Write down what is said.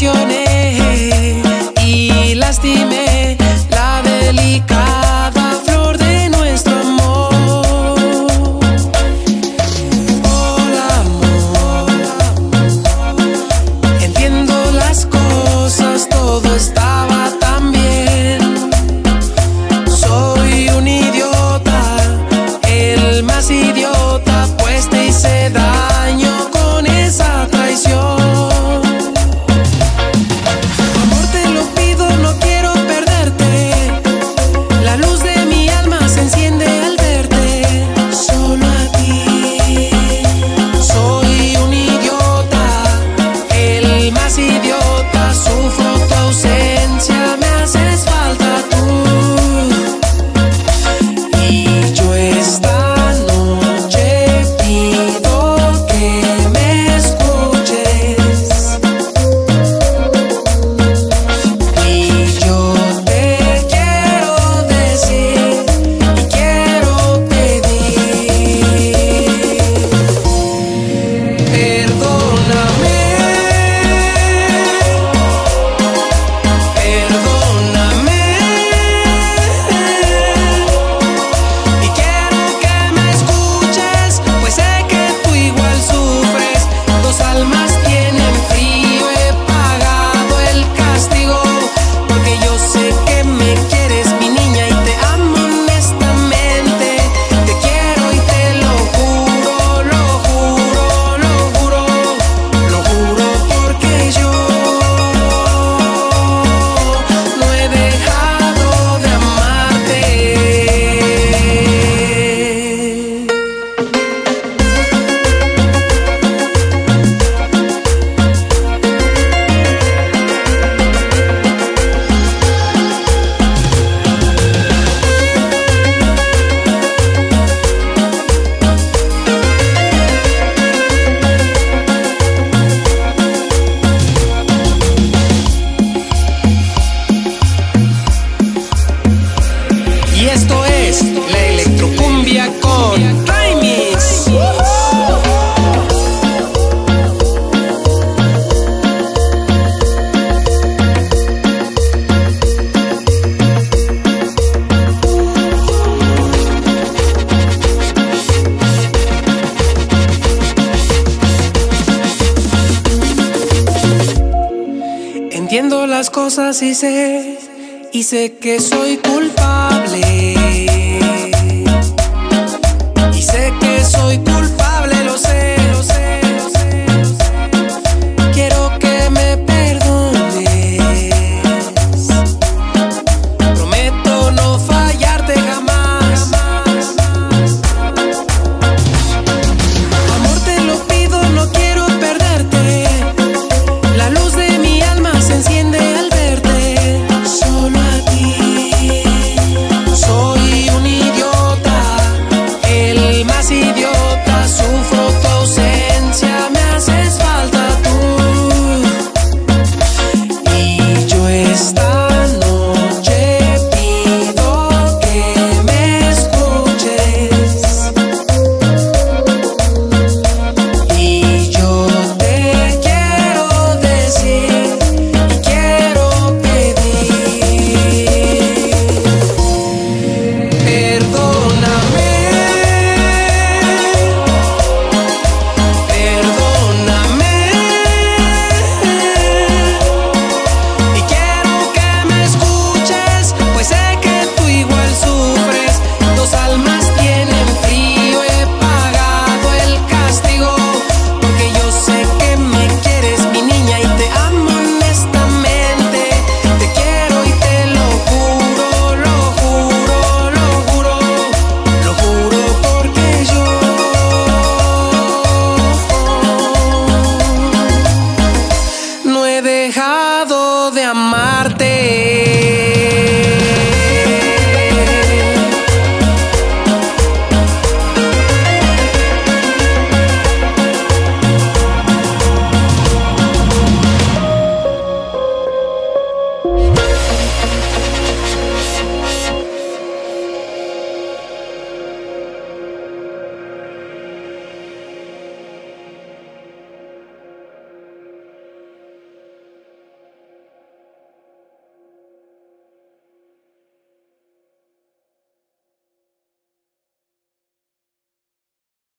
canciones. Entiendo las cosas y sé, y sé que soy culpable. más idiota, sufro todo.